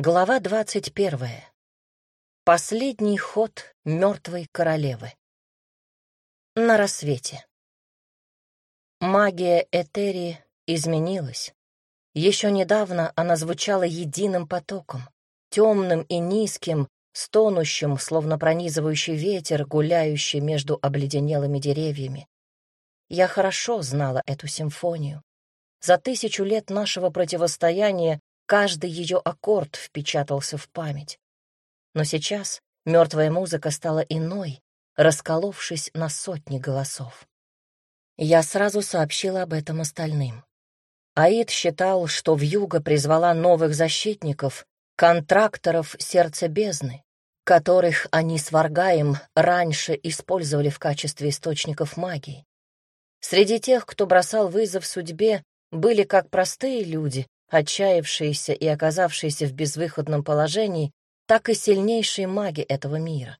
Глава двадцать первая. Последний ход мертвой королевы. На рассвете. Магия Этери изменилась. Еще недавно она звучала единым потоком, темным и низким, стонущим, словно пронизывающий ветер, гуляющий между обледенелыми деревьями. Я хорошо знала эту симфонию. За тысячу лет нашего противостояния Каждый ее аккорд впечатался в память. Но сейчас мертвая музыка стала иной, расколовшись на сотни голосов. Я сразу сообщила об этом остальным. Аид считал, что вьюга призвала новых защитников, контракторов сердца бездны, которых они с Варгаем раньше использовали в качестве источников магии. Среди тех, кто бросал вызов судьбе, были как простые люди, отчаявшиеся и оказавшиеся в безвыходном положении, так и сильнейшие маги этого мира.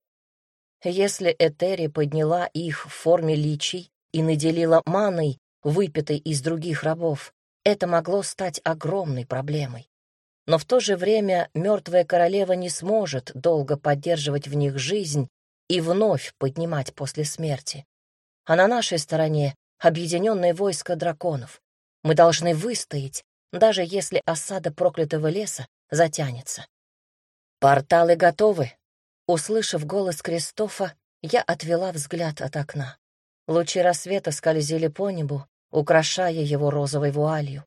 Если Этери подняла их в форме личий и наделила маной, выпитой из других рабов, это могло стать огромной проблемой. Но в то же время мертвая королева не сможет долго поддерживать в них жизнь и вновь поднимать после смерти. А на нашей стороне объединенное войско драконов. Мы должны выстоять даже если осада проклятого леса затянется. «Порталы готовы!» Услышав голос Кристофа, я отвела взгляд от окна. Лучи рассвета скользили по небу, украшая его розовой вуалью.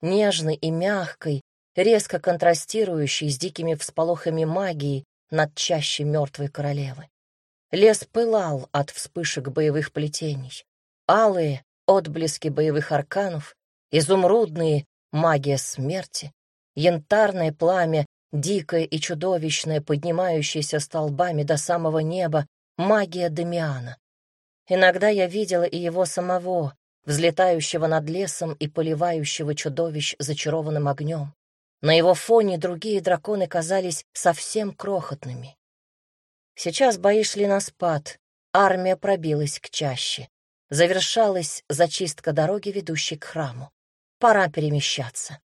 Нежной и мягкой, резко контрастирующей с дикими всполохами магии над чащей мертвой королевы. Лес пылал от вспышек боевых плетений. Алые — отблески боевых арканов, изумрудные магия смерти, янтарное пламя, дикое и чудовищное, поднимающееся столбами до самого неба, магия Демиана. Иногда я видела и его самого, взлетающего над лесом и поливающего чудовищ зачарованным огнем. На его фоне другие драконы казались совсем крохотными. Сейчас бои шли на спад, армия пробилась к чаще. Завершалась зачистка дороги, ведущей к храму. Пора перемещаться.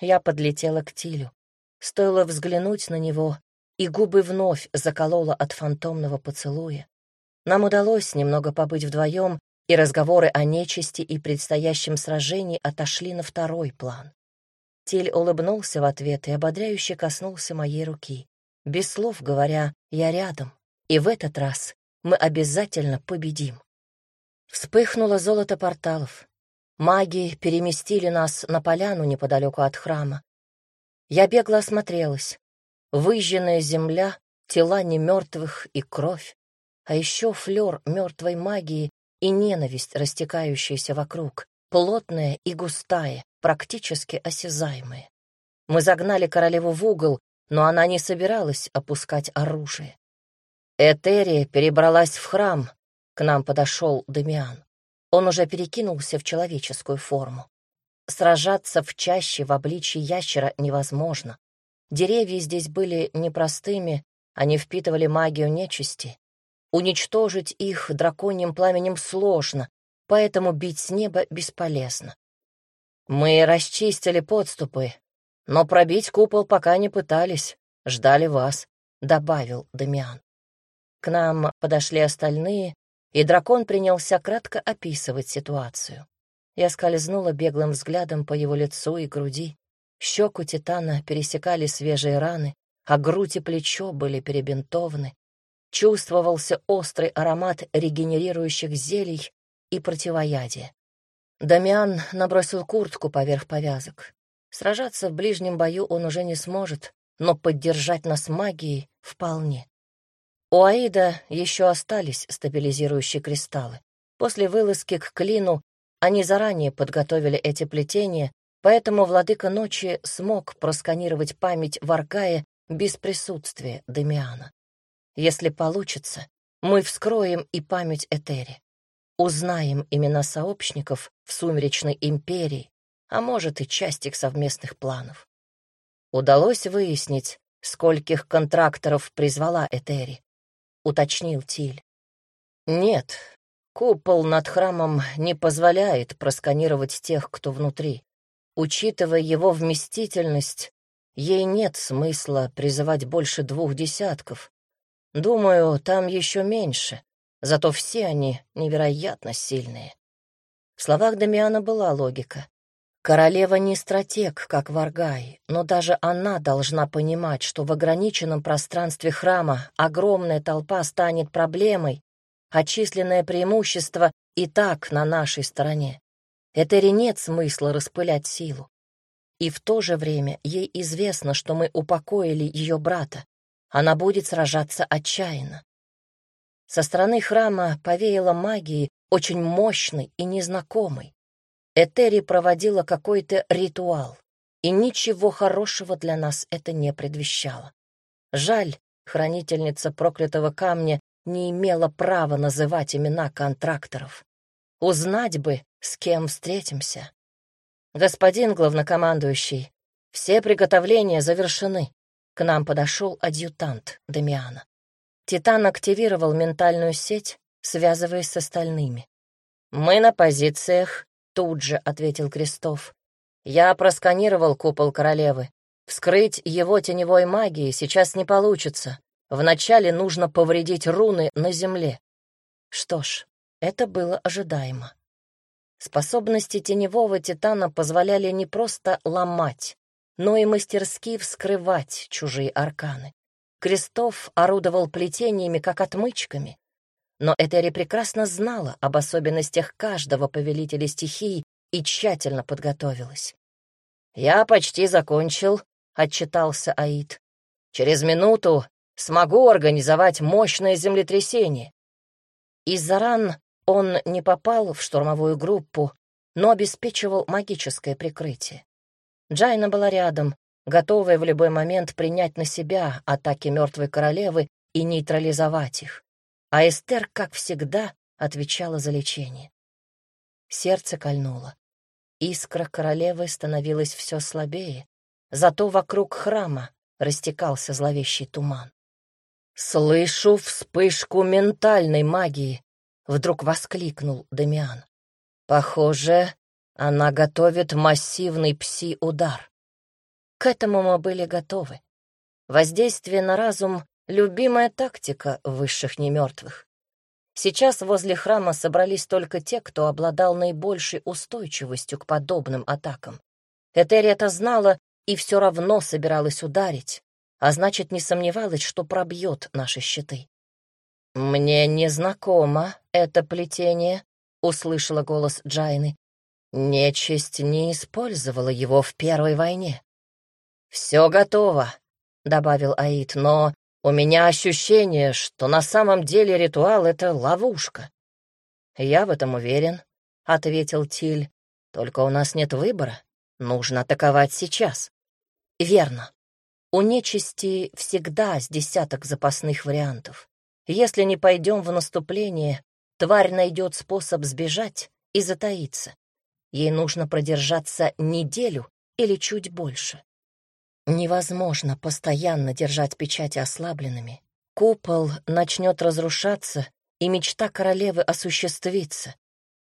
Я подлетела к Тилю. Стоило взглянуть на него, и губы вновь заколола от фантомного поцелуя. Нам удалось немного побыть вдвоем, и разговоры о нечисти и предстоящем сражении отошли на второй план. Тиль улыбнулся в ответ и ободряюще коснулся моей руки. Без слов говоря, я рядом, и в этот раз мы обязательно победим. Вспыхнуло золото порталов. Маги переместили нас на поляну неподалеку от храма. Я бегло осмотрелась. Выжженная земля, тела немертвых и кровь, а еще флер мертвой магии и ненависть, растекающаяся вокруг, плотная и густая, практически осязаемая. Мы загнали королеву в угол, но она не собиралась опускать оружие. Этерия перебралась в храм, к нам подошел Дамиан. Он уже перекинулся в человеческую форму. Сражаться в чаще в обличье ящера невозможно. Деревья здесь были непростыми, они впитывали магию нечисти. Уничтожить их драконьим пламенем сложно, поэтому бить с неба бесполезно. Мы расчистили подступы, но пробить купол пока не пытались, ждали вас, — добавил Дамиан. К нам подошли остальные, и дракон принялся кратко описывать ситуацию. Я скользнула беглым взглядом по его лицу и груди. Щеку Титана пересекали свежие раны, а грудь и плечо были перебинтованы. Чувствовался острый аромат регенерирующих зелий и противоядия. Дамиан набросил куртку поверх повязок. Сражаться в ближнем бою он уже не сможет, но поддержать нас магией вполне. У Аида еще остались стабилизирующие кристаллы. После вылазки к клину они заранее подготовили эти плетения, поэтому владыка ночи смог просканировать память Варгая без присутствия Демиана. Если получится, мы вскроем и память Этери. Узнаем имена сообщников в Сумеречной империи, а может и часть их совместных планов. Удалось выяснить, скольких контракторов призвала Этери уточнил Тиль. Нет, купол над храмом не позволяет просканировать тех, кто внутри. Учитывая его вместительность, ей нет смысла призывать больше двух десятков. Думаю, там еще меньше, зато все они невероятно сильные. В словах Дамиана была логика. Королева не стратег, как Варгай, но даже она должна понимать, что в ограниченном пространстве храма огромная толпа станет проблемой, а численное преимущество и так на нашей стороне. Этери нет смысла распылять силу. И в то же время ей известно, что мы упокоили ее брата. Она будет сражаться отчаянно. Со стороны храма повеяло магией, очень мощной и незнакомой. Этери проводила какой-то ритуал, и ничего хорошего для нас это не предвещало. Жаль, хранительница проклятого камня не имела права называть имена контракторов. Узнать бы, с кем встретимся. Господин главнокомандующий, все приготовления завершены. К нам подошел адъютант Дамиана. Титан активировал ментальную сеть, связываясь с остальными. «Мы на позициях Тут же ответил Крестов. Я просканировал купол королевы. Вскрыть его теневой магией сейчас не получится. Вначале нужно повредить руны на земле. Что ж, это было ожидаемо. Способности теневого титана позволяли не просто ломать, но и мастерски вскрывать чужие арканы. Крестов орудовал плетениями, как отмычками, но Этери прекрасно знала об особенностях каждого повелителя стихий и тщательно подготовилась. «Я почти закончил», — отчитался Аид. «Через минуту смогу организовать мощное землетрясение». Из-за ран он не попал в штурмовую группу, но обеспечивал магическое прикрытие. Джайна была рядом, готовая в любой момент принять на себя атаки мертвой королевы и нейтрализовать их а Эстер, как всегда, отвечала за лечение. Сердце кольнуло. Искра королевы становилась все слабее, зато вокруг храма растекался зловещий туман. «Слышу вспышку ментальной магии!» — вдруг воскликнул Дамиан. «Похоже, она готовит массивный пси-удар». К этому мы были готовы. Воздействие на разум Любимая тактика высших немертвых. Сейчас возле храма собрались только те, кто обладал наибольшей устойчивостью к подобным атакам. Этери это знала и все равно собиралась ударить, а значит, не сомневалась, что пробьет наши щиты. «Мне не знакомо это плетение», — услышала голос Джайны. «Нечисть не использовала его в Первой войне». «Все готово», — добавил Аид, — «но у меня ощущение, что на самом деле ритуал — это ловушка. Я в этом уверен, — ответил Тиль. Только у нас нет выбора. Нужно атаковать сейчас. Верно. У нечисти всегда с десяток запасных вариантов. Если не пойдем в наступление, тварь найдет способ сбежать и затаиться. Ей нужно продержаться неделю или чуть больше. Невозможно постоянно держать печати ослабленными. Купол начнет разрушаться, и мечта королевы осуществится.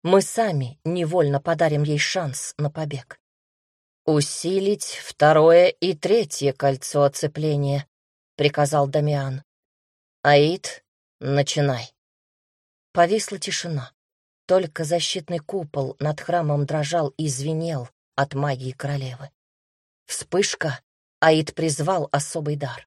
Мы сами невольно подарим ей шанс на побег. «Усилить второе и третье кольцо оцепления», — приказал Дамиан. «Аид, начинай». Повисла тишина. Только защитный купол над храмом дрожал и звенел от магии королевы. Вспышка, Аид призвал особый дар.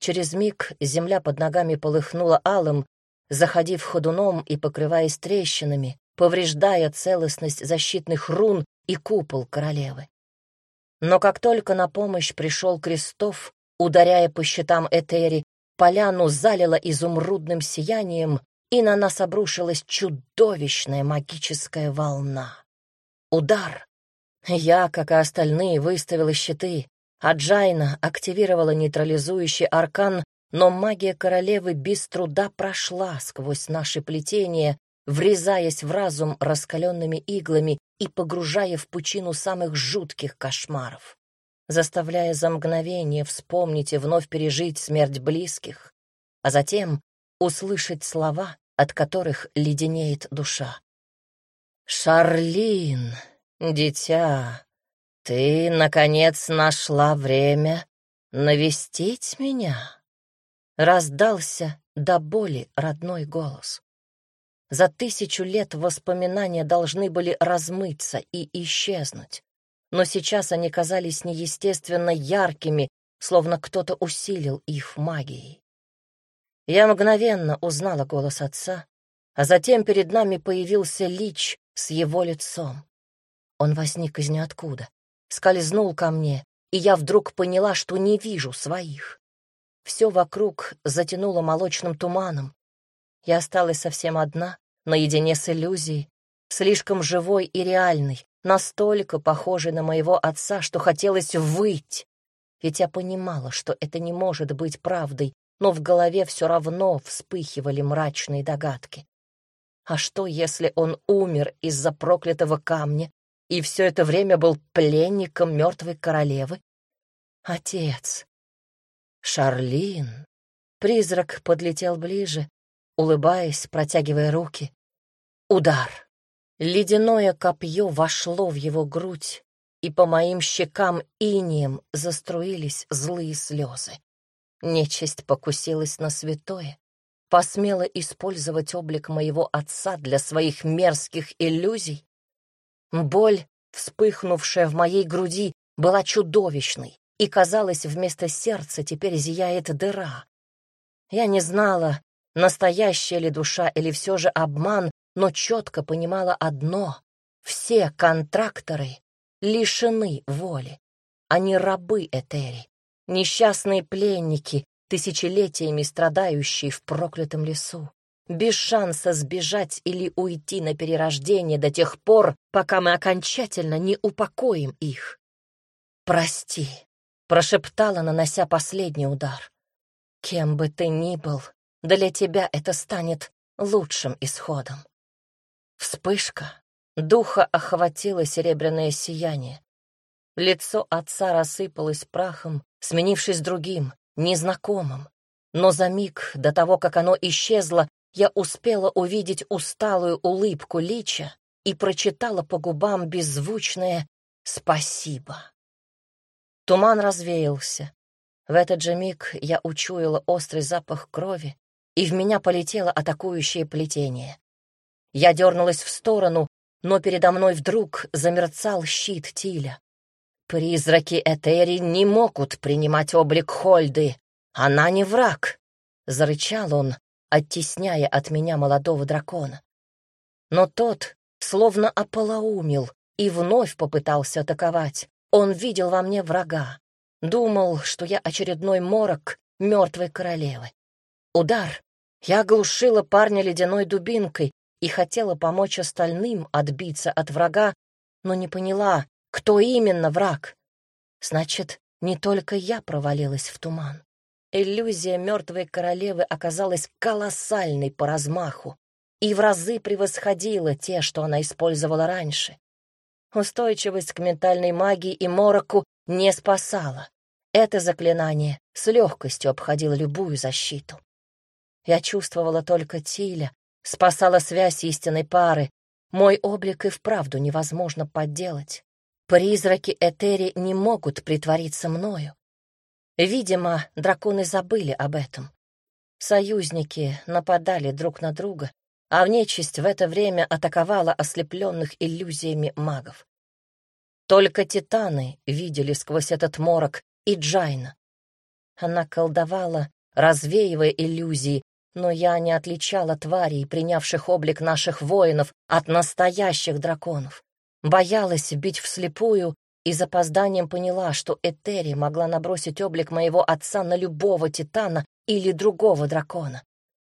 Через миг земля под ногами полыхнула алым, заходив ходуном и покрываясь трещинами, повреждая целостность защитных рун и купол королевы. Но как только на помощь пришел Крестов, ударяя по щитам Этери, поляну залило изумрудным сиянием, и на нас обрушилась чудовищная магическая волна. Удар! Я, как и остальные, выставила щиты, а Джайна активировала нейтрализующий аркан, но магия королевы без труда прошла сквозь наши плетения, врезаясь в разум раскаленными иглами и погружая в пучину самых жутких кошмаров, заставляя за мгновение вспомнить и вновь пережить смерть близких, а затем услышать слова, от которых леденеет душа. «Шарлин, дитя, «Ты, наконец, нашла время навестить меня?» Раздался до боли родной голос. За тысячу лет воспоминания должны были размыться и исчезнуть, но сейчас они казались неестественно яркими, словно кто-то усилил их магией. Я мгновенно узнала голос отца, а затем перед нами появился Лич с его лицом. Он возник из ниоткуда, скользнул ко мне, и я вдруг поняла, что не вижу своих. Все вокруг затянуло молочным туманом. Я осталась совсем одна, наедине с иллюзией, слишком живой и реальной, настолько похожей на моего отца, что хотелось выть. Ведь я понимала, что это не может быть правдой, но в голове все равно вспыхивали мрачные догадки. А что, если он умер из-за проклятого камня и все это время был пленником мертвой королевы? Отец. Шарлин. Призрак подлетел ближе, улыбаясь, протягивая руки. Удар. Ледяное копье вошло в его грудь, и по моим щекам инием заструились злые слезы. Нечисть покусилась на святое, посмела использовать облик моего отца для своих мерзких иллюзий. Боль, вспыхнувшая в моей груди, была чудовищной, и, казалось, вместо сердца теперь зияет дыра. Я не знала, настоящая ли душа или все же обман, но четко понимала одно — все контракторы лишены воли. Они рабы Этери, несчастные пленники, тысячелетиями страдающие в проклятом лесу, без шанса сбежать или уйти на перерождение до тех пор, пока мы окончательно не упокоим их. «Прости», — прошептала, нанося последний удар. «Кем бы ты ни был, для тебя это станет лучшим исходом». Вспышка. Духа охватило серебряное сияние. Лицо отца рассыпалось прахом, сменившись другим, незнакомым. Но за миг до того, как оно исчезло, я успела увидеть усталую улыбку Лича и прочитала по губам беззвучное «Спасибо». Туман развеялся. В этот же миг я учуяла острый запах крови, и в меня полетело атакующее плетение. Я дернулась в сторону, но передо мной вдруг замерцал щит Тиля. Призраки Этери не могут принимать облик Хольды. Она не враг, — зарычал он, оттесняя от меня молодого дракона. Но тот словно ополоумил и вновь попытался атаковать. Он видел во мне врага. Думал, что я очередной морок мертвой королевы. Удар. Я оглушила парня ледяной дубинкой, и хотела помочь остальным отбиться от врага, но не поняла, кто именно враг. Значит, не только я провалилась в туман. Иллюзия мертвой королевы оказалась колоссальной по размаху и в разы превосходила те, что она использовала раньше. Устойчивость к ментальной магии и мороку не спасала. Это заклинание с легкостью обходило любую защиту. Я чувствовала только Тиля, спасала связь истинной пары. Мой облик и вправду невозможно подделать. Призраки Этери не могут притвориться мною. Видимо, драконы забыли об этом. Союзники нападали друг на друга, а нечисть в это время атаковала ослепленных иллюзиями магов. Только титаны видели сквозь этот морок и Джайна. Она колдовала, развеивая иллюзии, но я не отличала тварей, принявших облик наших воинов, от настоящих драконов. Боялась бить вслепую и запозданием поняла, что Этери могла набросить облик моего отца на любого титана или другого дракона.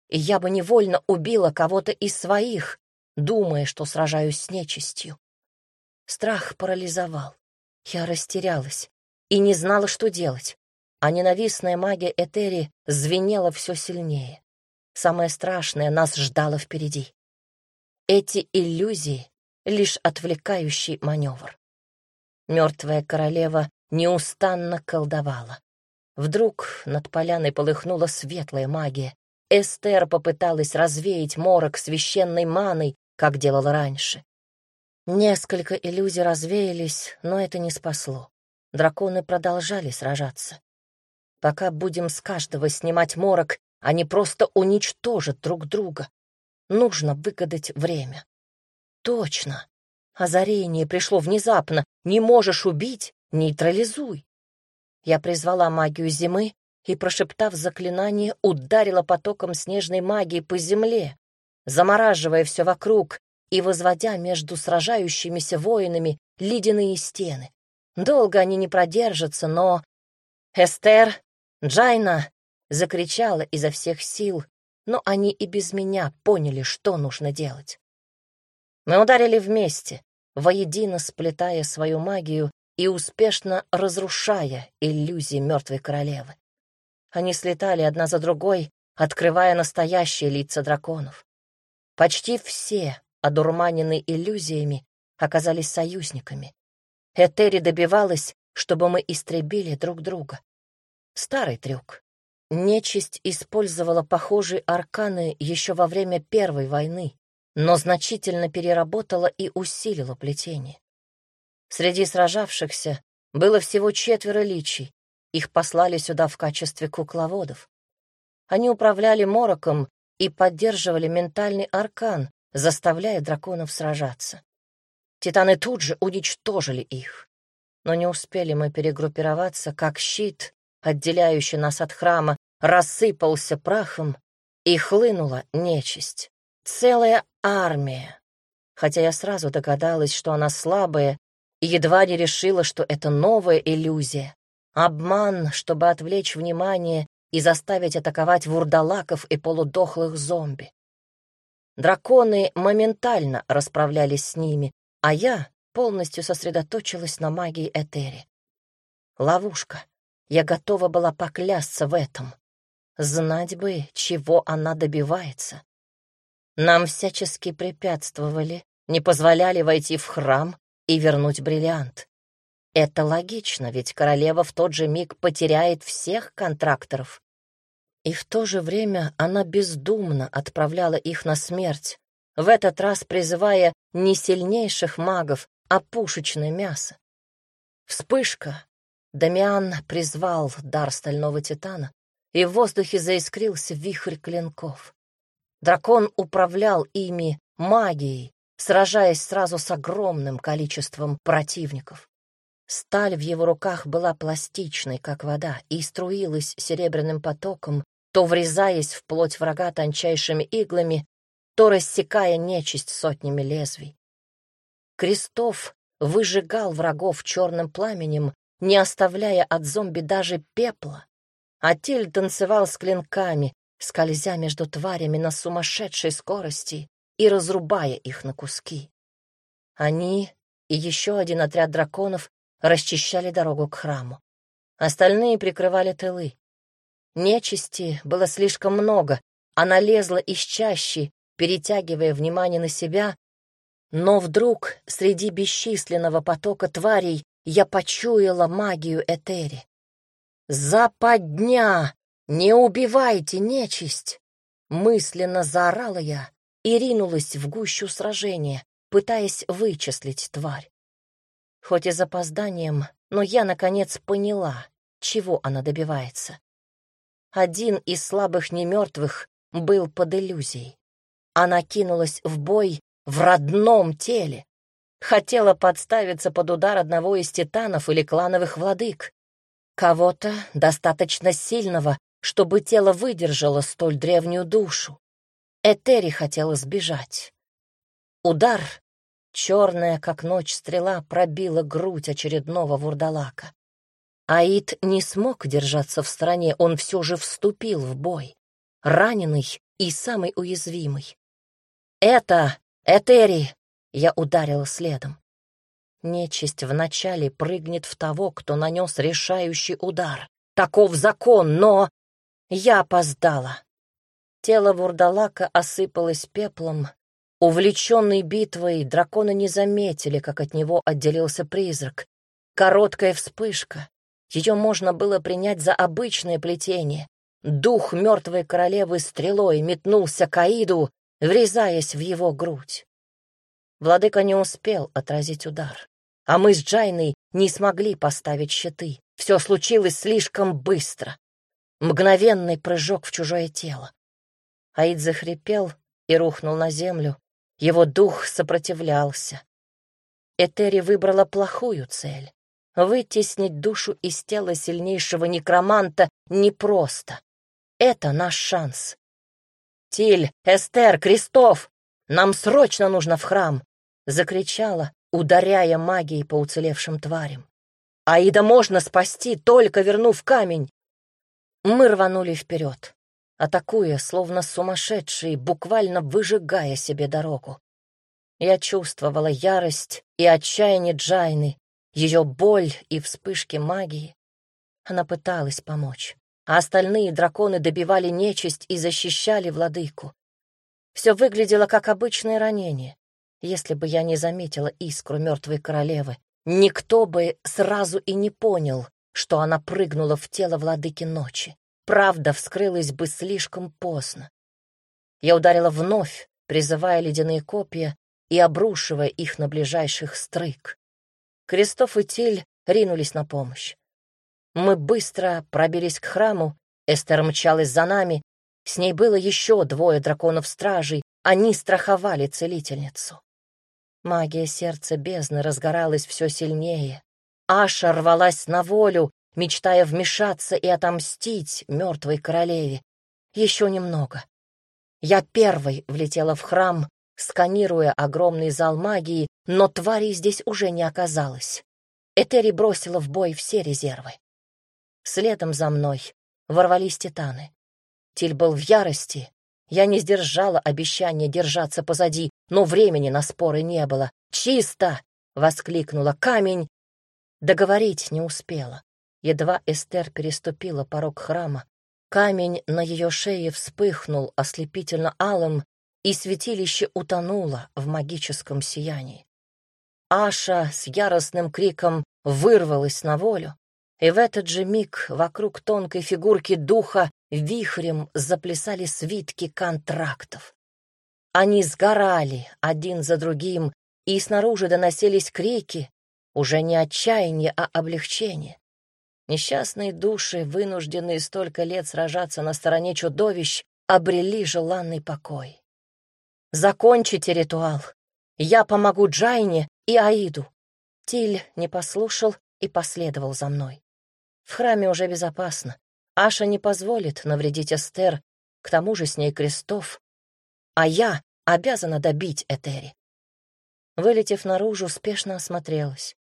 И я бы невольно убила кого-то из своих, думая, что сражаюсь с нечистью. Страх парализовал. Я растерялась и не знала, что делать, а ненавистная магия Этери звенела все сильнее. Самое страшное нас ждало впереди. Эти иллюзии — лишь отвлекающий маневр. Мертвая королева неустанно колдовала. Вдруг над поляной полыхнула светлая магия. Эстер попыталась развеять морок священной маной, как делала раньше. Несколько иллюзий развеялись, но это не спасло. Драконы продолжали сражаться. Пока будем с каждого снимать морок, они просто уничтожат друг друга. Нужно выгадать время. Точно. Озарение пришло внезапно. Не можешь убить — нейтрализуй. Я призвала магию зимы и, прошептав заклинание, ударила потоком снежной магии по земле, замораживая все вокруг и возводя между сражающимися воинами ледяные стены. Долго они не продержатся, но... «Эстер! Джайна!» — закричала изо всех сил, но они и без меня поняли, что нужно делать. Мы ударили вместе, воедино сплетая свою магию и успешно разрушая иллюзии мертвой королевы. Они слетали одна за другой, открывая настоящие лица драконов. Почти все, одурманенные иллюзиями, оказались союзниками. Этери добивалась, чтобы мы истребили друг друга. Старый трюк. Нечисть использовала похожие арканы еще во время Первой войны, но значительно переработала и усилила плетение. Среди сражавшихся было всего четверо личий, их послали сюда в качестве кукловодов. Они управляли мороком и поддерживали ментальный аркан, заставляя драконов сражаться. Титаны тут же уничтожили их. Но не успели мы перегруппироваться, как щит, отделяющий нас от храма, рассыпался прахом, и хлынула нечисть. Целая армия. Хотя я сразу догадалась, что она слабая, и едва не решила, что это новая иллюзия. Обман, чтобы отвлечь внимание и заставить атаковать вурдалаков и полудохлых зомби. Драконы моментально расправлялись с ними, а я полностью сосредоточилась на магии Этери. Ловушка. Я готова была поклясться в этом. Знать бы, чего она добивается. Нам всячески препятствовали, не позволяли войти в храм и вернуть бриллиант. Это логично, ведь королева в тот же миг потеряет всех контракторов. И в то же время она бездумно отправляла их на смерть, в этот раз призывая не сильнейших магов, а пушечное мясо. Вспышка. Дамиан призвал дар стального титана, и в воздухе заискрился вихрь клинков. Дракон управлял ими магией, сражаясь сразу с огромным количеством противников. Сталь в его руках была пластичной, как вода, и струилась серебряным потоком, то врезаясь в плоть врага тончайшими иглами, то рассекая нечисть сотнями лезвий. Крестов выжигал врагов черным пламенем, не оставляя от зомби даже пепла. А Тиль танцевал с клинками, скользя между тварями на сумасшедшей скорости и разрубая их на куски. Они и еще один отряд драконов расчищали дорогу к храму. Остальные прикрывали тылы. Нечисти было слишком много, она лезла из чащи, перетягивая внимание на себя, но вдруг среди бесчисленного потока тварей я почуяла магию Этери. «Западня! Не убивайте нечисть!» Мысленно заорала я и ринулась в гущу сражения, пытаясь вычислить тварь. Хоть и запозданием, но я, наконец, поняла, чего она добивается. Один из слабых немертвых был под иллюзией. Она кинулась в бой в родном теле. Хотела подставиться под удар одного из титанов или клановых владык. Кого-то достаточно сильного, чтобы тело выдержало столь древнюю душу. Этери хотела сбежать. Удар Черная, как ночь, стрела пробила грудь очередного вурдалака. Аид не смог держаться в стороне, он все же вступил в бой. Раненый и самый уязвимый. «Это! Этери!» — я ударила следом. Нечисть вначале прыгнет в того, кто нанес решающий удар. Таков закон, но... Я опоздала. Тело вурдалака осыпалось пеплом, Увлеченный битвой, драконы не заметили, как от него отделился призрак. Короткая вспышка. Ее можно было принять за обычное плетение. Дух мертвой королевы стрелой метнулся к Аиду, врезаясь в его грудь. Владыка не успел отразить удар, а мы с Джайной не смогли поставить щиты. Все случилось слишком быстро. Мгновенный прыжок в чужое тело. Аид захрипел и рухнул на землю. Его дух сопротивлялся. Этери выбрала плохую цель. Вытеснить душу из тела сильнейшего некроманта непросто. Это наш шанс. «Тиль, Эстер, Крестов! Нам срочно нужно в храм!» — закричала, ударяя магией по уцелевшим тварям. «Аида можно спасти, только вернув камень!» Мы рванули вперед, атакуя, словно сумасшедшие, буквально выжигая себе дорогу. Я чувствовала ярость и отчаяние Джайны, ее боль и вспышки магии. Она пыталась помочь, а остальные драконы добивали нечисть и защищали владыку. Все выглядело как обычное ранение. Если бы я не заметила искру мертвой королевы, никто бы сразу и не понял, что она прыгнула в тело владыки ночи. Правда вскрылась бы слишком поздно. Я ударила вновь, призывая ледяные копья и обрушивая их на ближайших стрык. Крестов и Тиль ринулись на помощь. Мы быстро пробились к храму, Эстер мчалась за нами, с ней было еще двое драконов-стражей, они страховали целительницу. Магия сердца бездны разгоралась все сильнее. Аша рвалась на волю, мечтая вмешаться и отомстить мертвой королеве. Еще немного. Я первой влетела в храм, сканируя огромный зал магии, но тварей здесь уже не оказалось. Этери бросила в бой все резервы. Следом за мной ворвались титаны. Тиль был в ярости. Я не сдержала обещания держаться позади, но времени на споры не было. «Чисто!» — воскликнула камень. Договорить не успела. Едва Эстер переступила порог храма. Камень на ее шее вспыхнул ослепительно алым, и святилище утонуло в магическом сиянии. Аша с яростным криком вырвалась на волю, и в этот же миг вокруг тонкой фигурки духа вихрем заплясали свитки контрактов. Они сгорали один за другим, и снаружи доносились крики, уже не отчаяние, а облегчение. Несчастные души, вынужденные столько лет сражаться на стороне чудовищ, обрели желанный покой. «Закончите ритуал. Я помогу Джайне и Аиду». Тиль не послушал и последовал за мной. В храме уже безопасно. Аша не позволит навредить Эстер, к тому же с ней крестов. А я обязана добить Этери. Вылетев наружу, спешно осмотрелась.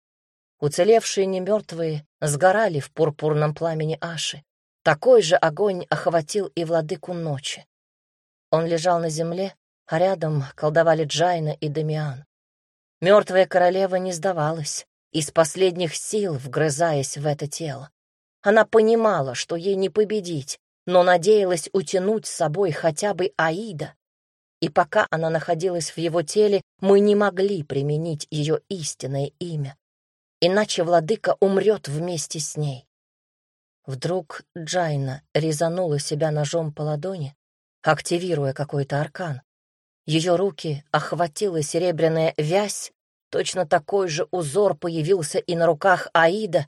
Уцелевшие немертвые сгорали в пурпурном пламени Аши. Такой же огонь охватил и владыку ночи. Он лежал на земле, а рядом колдовали Джайна и Дамиан. Мертвая королева не сдавалась, из последних сил вгрызаясь в это тело. Она понимала, что ей не победить, но надеялась утянуть с собой хотя бы Аида. И пока она находилась в его теле, мы не могли применить ее истинное имя. Иначе владыка умрет вместе с ней. Вдруг Джайна резанула себя ножом по ладони, активируя какой-то аркан. Ее руки охватила серебряная вязь, точно такой же узор появился и на руках Аида.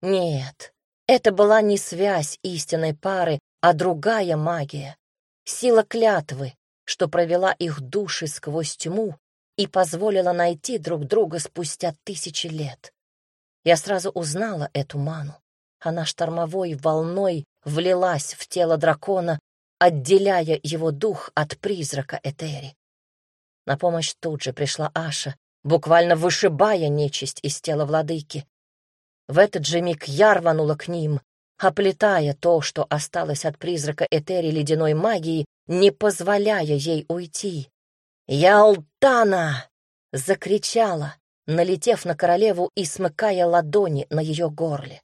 Нет, это была не связь истинной пары, а другая магия, сила клятвы, что провела их души сквозь тьму и позволила найти друг друга спустя тысячи лет. Я сразу узнала эту ману. Она штормовой волной влилась в тело дракона, отделяя его дух от призрака Этери. На помощь тут же пришла Аша, буквально вышибая нечисть из тела владыки. В этот же миг я рванула к ним, оплетая то, что осталось от призрака Этери ледяной магии, не позволяя ей уйти. «Ялтана!» — закричала, налетев на королеву и смыкая ладони на ее горле.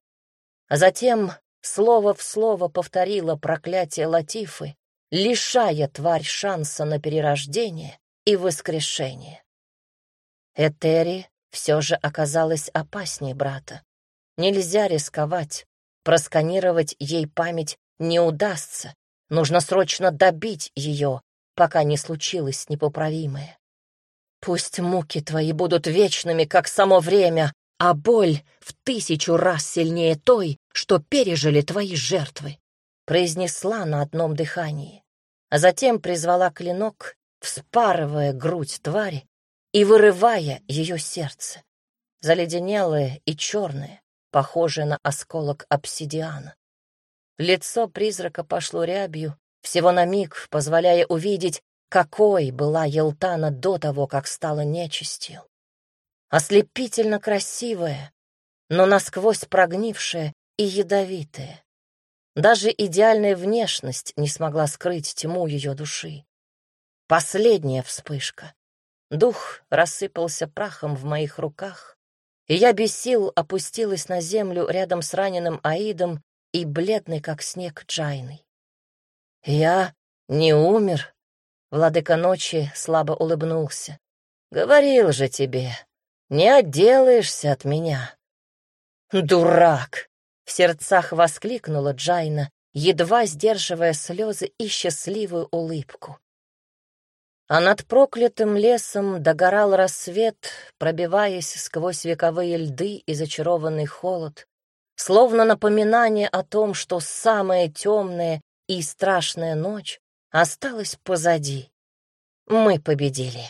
Затем слово в слово повторила проклятие Латифы, лишая тварь шанса на перерождение и воскрешение. Этери все же оказалась опаснее брата. Нельзя рисковать, просканировать ей память не удастся. Нужно срочно добить ее, пока не случилось непоправимое. Пусть муки твои будут вечными, как само время, а боль в тысячу раз сильнее той, что пережили твои жертвы», — произнесла на одном дыхании, а затем призвала клинок, вспарывая грудь твари и вырывая ее сердце, заледенелое и черное, похожее на осколок обсидиана. Лицо призрака пошло рябью, всего на миг позволяя увидеть, какой была Елтана до того, как стала нечистью. Ослепительно красивая, но насквозь прогнившая и ядовитая. Даже идеальная внешность не смогла скрыть тьму ее души. Последняя вспышка. Дух рассыпался прахом в моих руках, и я без сил опустилась на землю рядом с раненым Аидом и бледной, как снег, Джайной. «Я не умер?» Владыка ночи слабо улыбнулся. «Говорил же тебе, не отделаешься от меня». «Дурак!» — в сердцах воскликнула Джайна, едва сдерживая слезы и счастливую улыбку. А над проклятым лесом догорал рассвет, пробиваясь сквозь вековые льды и зачарованный холод, словно напоминание о том, что самое темное и страшная ночь осталась позади. Мы победили.